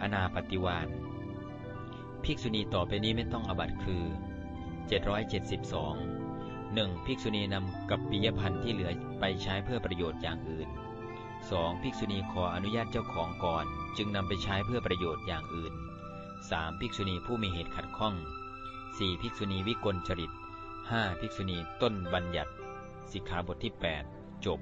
อนาปฏิวานภิกษุณีต่อไปนี้ไม่ต้องอบัตคือ 772 1. ภิกษุณีนำกับปิยพันธ์ที่เหลือไปใช้เพื่อประโยชน์อย่างอื่น 2. ภิกษุณีขออนุญาตเจ้าของก่อน จึงนำไปใช้เพื่อประโยชน์อย่างอื่น 3. ภิกษุณีผู้มีเหตุขัดข้อง 4. ภิกษุณีวิกลจริต 5. ภิกษุณีต้นบัญญัติ สิกขาบทที่ 8 จบ